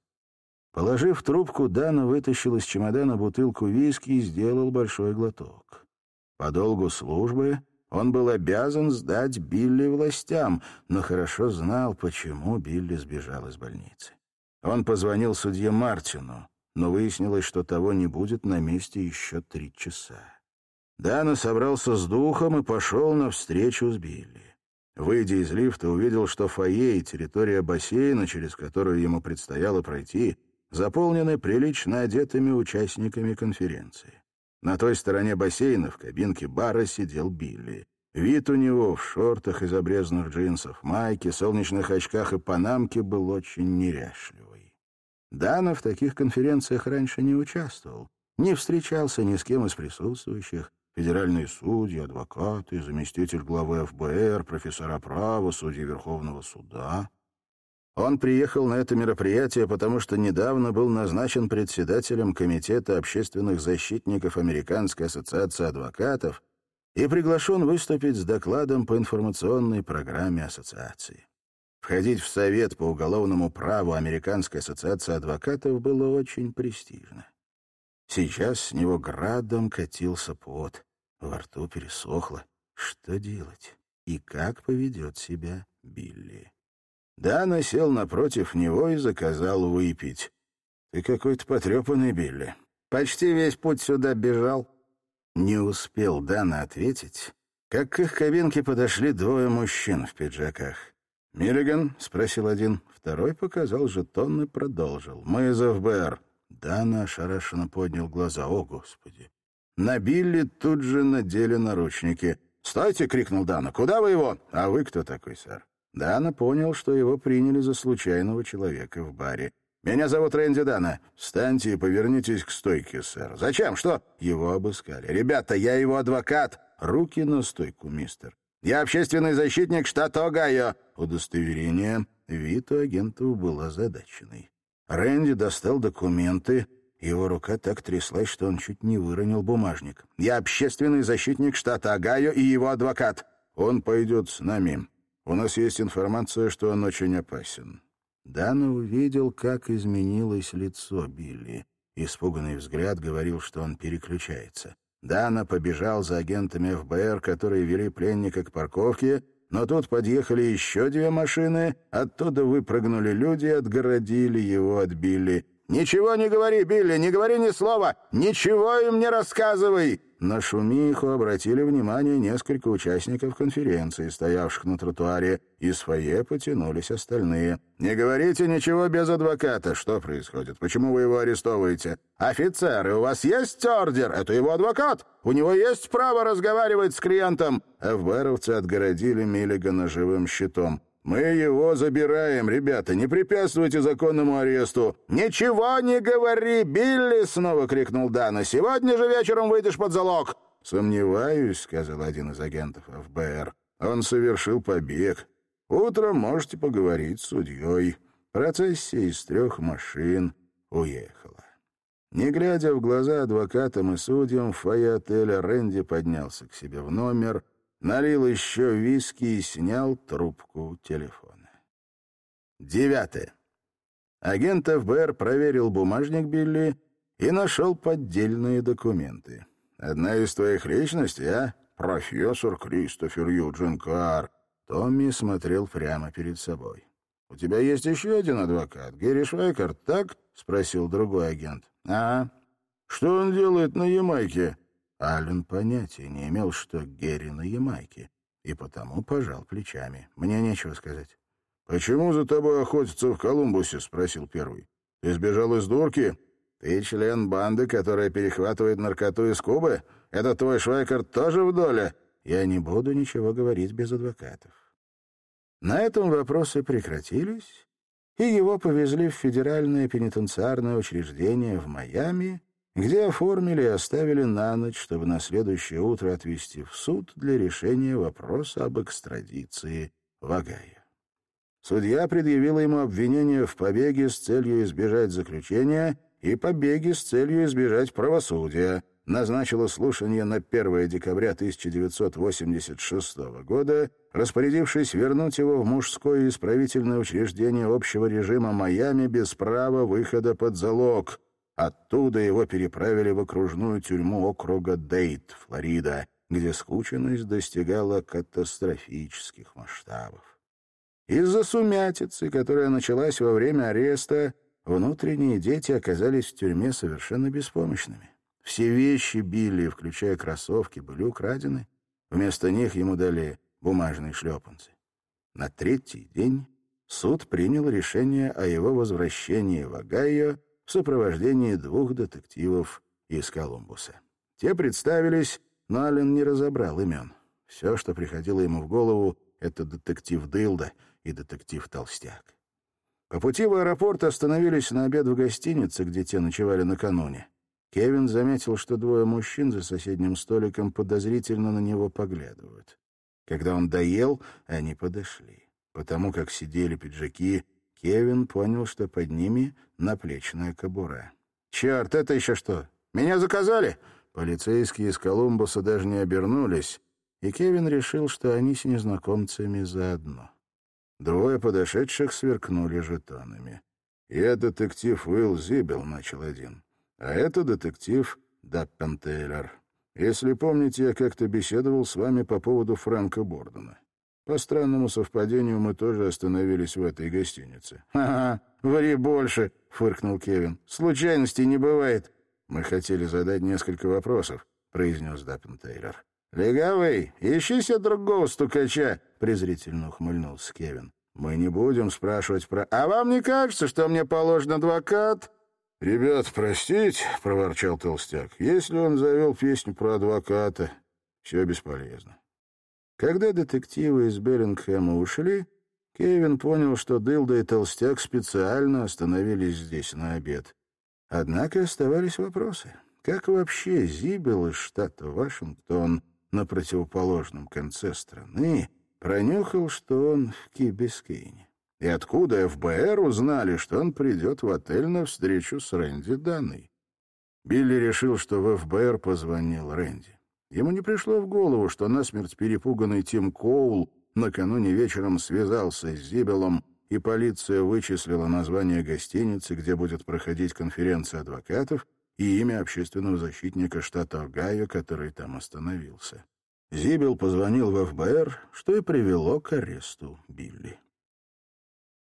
Положив трубку, Дана вытащил из чемодана бутылку виски и сделал большой глоток. По долгу службы он был обязан сдать Билли властям, но хорошо знал, почему Билли сбежал из больницы. Он позвонил судье Мартину, но выяснилось, что того не будет на месте еще три часа. Дана собрался с духом и пошел навстречу с Билли. Выйдя из лифта, увидел, что фойе и территория бассейна, через которую ему предстояло пройти, заполнены прилично одетыми участниками конференции. На той стороне бассейна в кабинке бара сидел Билли. Вид у него в шортах из обрезанных джинсов, майке, солнечных очках и панамке был очень неряшливый. Дана в таких конференциях раньше не участвовал, не встречался ни с кем из присутствующих, федеральные судьи, адвокаты, заместитель главы ФБР, профессора права, судьи Верховного суда. Он приехал на это мероприятие, потому что недавно был назначен председателем Комитета общественных защитников Американской ассоциации адвокатов и приглашен выступить с докладом по информационной программе ассоциации. Входить в Совет по уголовному праву Американской ассоциации адвокатов было очень престижно. Сейчас с него градом катился пот. Во рту пересохло. Что делать? И как поведет себя? Дана сел напротив него и заказал выпить. «Ты какой-то потрепанный, Билли. Почти весь путь сюда бежал». Не успел Дана ответить, как к их кабинке подошли двое мужчин в пиджаках. «Миллиган?» — спросил один. Второй показал жетон и продолжил. «Мы из ФБР». Дана ошарашенно поднял глаза. «О, Господи!» На Билли тут же надели наручники. «Стойте!» — крикнул Дана. «Куда вы его?» «А вы кто такой, сэр?» Дана понял, что его приняли за случайного человека в баре. «Меня зовут Рэнди Дана. Встаньте и повернитесь к стойке, сэр». «Зачем? Что?» Его обыскали. «Ребята, я его адвокат!» «Руки на стойку, мистер». «Я общественный защитник штата Огайо». Удостоверение. Вид у агентов был озадаченный. Рэнди достал документы, его рука так тряслась, что он чуть не выронил бумажник. «Я общественный защитник штата Огайо и его адвокат. Он пойдет с нами. У нас есть информация, что он очень опасен». Дана увидел, как изменилось лицо Билли. Испуганный взгляд говорил, что он переключается. Дана побежал за агентами ФБР, которые вели пленника к парковке, но тут подъехали еще две машины, оттуда выпрыгнули люди отгородили его от Билли. «Ничего не говори, Билли, не говори ни слова! Ничего им не рассказывай!» На шумиху обратили внимание несколько участников конференции, стоявших на тротуаре. Из фойе потянулись остальные. «Не говорите ничего без адвоката. Что происходит? Почему вы его арестовываете? Офицеры, у вас есть ордер? Это его адвокат. У него есть право разговаривать с клиентом». ФБРовцы отгородили Миллигана живым щитом. «Мы его забираем, ребята, не препятствуйте законному аресту». «Ничего не говори, Билли!» — снова крикнул Дана. «Сегодня же вечером выйдешь под залог». «Сомневаюсь», — сказал один из агентов ФБР. «Он совершил побег. Утром можете поговорить с судьей». Процессия из трех машин уехала. Не глядя в глаза адвокатам и судьям, в фойе отеля Рэнди поднялся к себе в номер — налил еще виски и снял трубку телефона. Девятое. Агент ФБР проверил бумажник Билли и нашел поддельные документы. «Одна из твоих личностей, а? Профессор Кристофер Юджин Карр». Томми смотрел прямо перед собой. «У тебя есть еще один адвокат, Герри Швайкер, так?» — спросил другой агент. «А? Что он делает на Ямайке?» Аллен понятия не имел, что Герри на Ямайке, и потому пожал плечами. Мне нечего сказать. «Почему за тобой охотятся в Колумбусе?» — спросил первый. «Ты сбежал из дурки? Ты член банды, которая перехватывает наркоту из Кубы? Это твой Швайкер тоже в доле?» «Я не буду ничего говорить без адвокатов». На этом вопросы прекратились, и его повезли в федеральное пенитенциарное учреждение в Майами, где оформили и оставили на ночь, чтобы на следующее утро отвезти в суд для решения вопроса об экстрадиции в Огайо. Судья предъявила ему обвинение в побеге с целью избежать заключения и побеге с целью избежать правосудия, назначила слушание на 1 декабря 1986 года, распорядившись вернуть его в мужское исправительное учреждение общего режима Майами без права выхода под залог — Оттуда его переправили в окружную тюрьму округа Дейт, Флорида, где скученность достигала катастрофических масштабов. Из-за сумятицы, которая началась во время ареста, внутренние дети оказались в тюрьме совершенно беспомощными. Все вещи Билли, включая кроссовки, были украдены. Вместо них ему дали бумажные шлепанцы. На третий день суд принял решение о его возвращении в Огайо в сопровождении двух детективов из Колумбуса. Те представились, но Аллен не разобрал имен. Все, что приходило ему в голову, это детектив Дылда и детектив Толстяк. По пути в аэропорт остановились на обед в гостинице, где те ночевали накануне. Кевин заметил, что двое мужчин за соседним столиком подозрительно на него поглядывают. Когда он доел, они подошли. Потому как сидели пиджаки, Кевин понял, что под ними наплечная кобура. «Черт, это еще что? Меня заказали?» Полицейские из Колумбуса даже не обернулись, и Кевин решил, что они с незнакомцами заодно. Двое подошедших сверкнули жетонами. «Я детектив Уилл Зибел», — начал один. «А это детектив Даппен Тейлор. Если помните, я как-то беседовал с вами по поводу Фрэнка Бордена. По странному совпадению мы тоже остановились в этой гостинице. «Ага, ври больше», — фыркнул Кевин. «Случайностей не бывает». «Мы хотели задать несколько вопросов», — произнес Даппен Тейлор. «Легавый, ищи себе другого стукача», — презрительно ухмыльнулся Кевин. «Мы не будем спрашивать про... А вам не кажется, что мне положен адвокат?» «Ребят, простите», — проворчал Толстяк, — «если он завел песню про адвоката, все бесполезно. Когда детективы из Беллингхэма ушли, Кевин понял, что Дылда и Толстяк специально остановились здесь на обед. Однако оставались вопросы. Как вообще Зибел из штата Вашингтон на противоположном конце страны пронюхал, что он в Кибискейне? И откуда ФБР узнали, что он придет в отель на встречу с Рэнди Данной? Билли решил, что в ФБР позвонил Рэнди. Ему не пришло в голову, что насмерть перепуганный Тим Коул накануне вечером связался с Зибелом, и полиция вычислила название гостиницы, где будет проходить конференция адвокатов, и имя общественного защитника штата Огайо, который там остановился. Зибел позвонил в ФБР, что и привело к аресту Билли.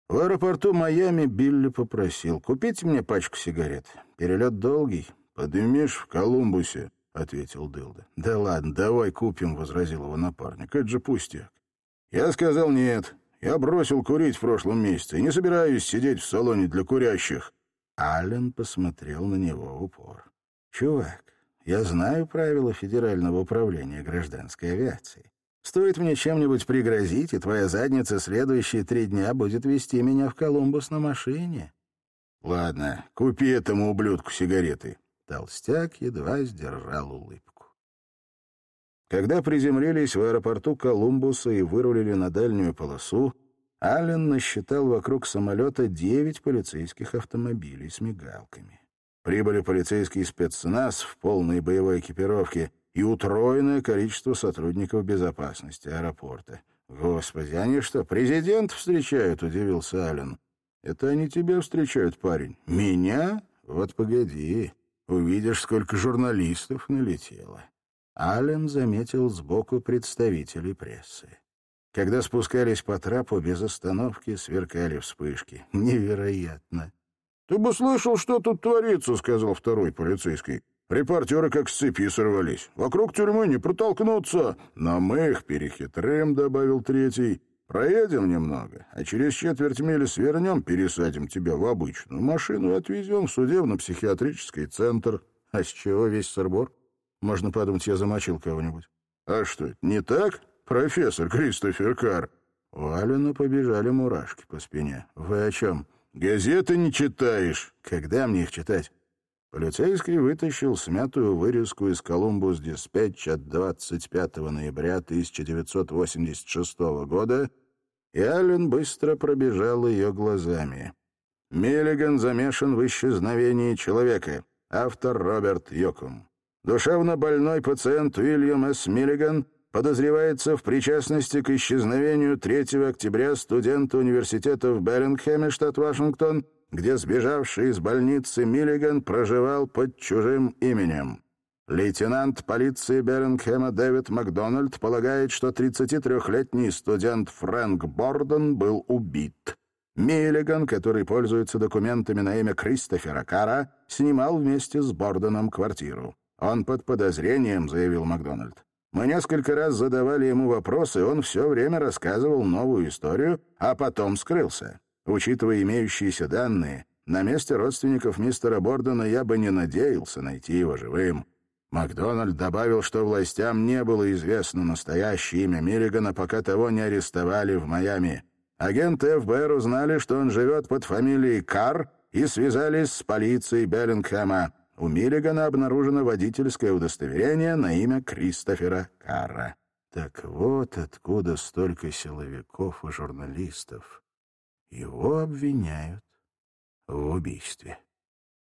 В аэропорту Майами Билли попросил «Купите мне пачку сигарет. Перелет долгий. Подымешь в Колумбусе ответил Дылда. «Да ладно, давай купим», — возразил его напарник. «Это же пустяк». Я сказал «нет». Я бросил курить в прошлом месяце и не собираюсь сидеть в салоне для курящих. Аллен посмотрел на него в упор. «Чувак, я знаю правила Федерального управления гражданской авиации. Стоит мне чем-нибудь пригрозить, и твоя задница следующие три дня будет вести меня в Колумбус на машине». «Ладно, купи этому ублюдку сигареты», Толстяк едва сдержал улыбку. Когда приземлились в аэропорту Колумбуса и вырулили на дальнюю полосу, Аллен насчитал вокруг самолета девять полицейских автомобилей с мигалками. Прибыли полицейский спецназ в полной боевой экипировке и утроенное количество сотрудников безопасности аэропорта. «Господи, они что, президент встречают?» — удивился Аллен. «Это они тебя встречают, парень. Меня? Вот погоди. Увидишь, сколько журналистов налетело. Аллен заметил сбоку представителей прессы. Когда спускались по трапу, без остановки сверкали вспышки. Невероятно. — Ты бы слышал, что тут творится, — сказал второй полицейский. Репортеры как с цепи сорвались. Вокруг тюрьмы не протолкнуться. Но мы их перехитрим, — добавил третий. Проедем немного, а через четверть мили свернем, пересадим тебя в обычную машину и отвезем в судебно-психиатрический центр. А с чего весь сырбор? Можно подумать, я замочил кого-нибудь. А что, не так, профессор Кристофер Карр? У Алина побежали мурашки по спине. «Вы о чем?» «Газеты не читаешь!» «Когда мне их читать?» Полицейский вытащил смятую вырезку из «Колумбус Диспетч» от 25 ноября 1986 года, и Аллен быстро пробежал ее глазами. «Миллиган замешан в исчезновении человека. Автор Роберт Йокум. Душевно больной пациент Уильям С. Миллиган подозревается в причастности к исчезновению 3 октября студента университета в Беллингхэме, штат Вашингтон, где сбежавший из больницы Миллиган проживал под чужим именем. Лейтенант полиции Берингхэма Дэвид Макдональд полагает, что 33-летний студент Фрэнк Борден был убит. Миллиган, который пользуется документами на имя Кристофера Кара, снимал вместе с Борденом квартиру. «Он под подозрением», — заявил Макдональд. «Мы несколько раз задавали ему вопросы, он все время рассказывал новую историю, а потом скрылся. Учитывая имеющиеся данные, на месте родственников мистера Бордена я бы не надеялся найти его живым. Макдональд добавил, что властям не было известно настоящее имя Миллигана, пока того не арестовали в Майами. Агенты ФБР узнали, что он живет под фамилией Карр, и связались с полицией Беллингхэма. У Миллигана обнаружено водительское удостоверение на имя Кристофера Карра. Так вот откуда столько силовиков и журналистов. Его обвиняют в убийстве.